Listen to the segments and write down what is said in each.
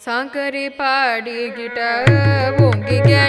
சாங்கரி பாடி கிட்ட ஓங்கிக்க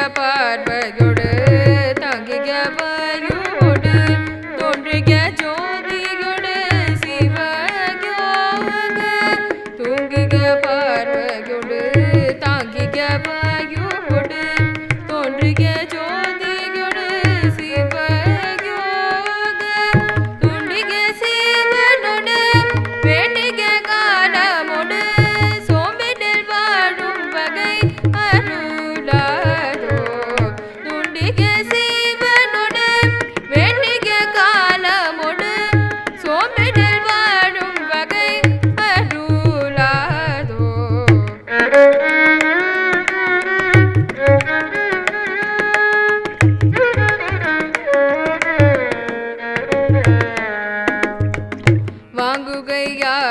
ਗਿਆ ਪਾਰ ਬਗੜ ਤੰਗ ਗਿਆ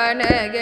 கனக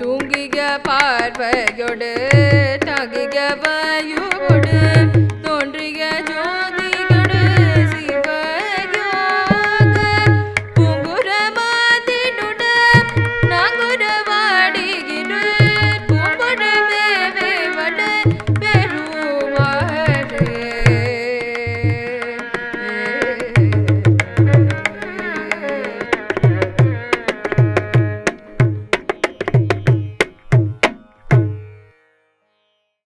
തൂങ്ങിക പാർവയോട് തകിക വായു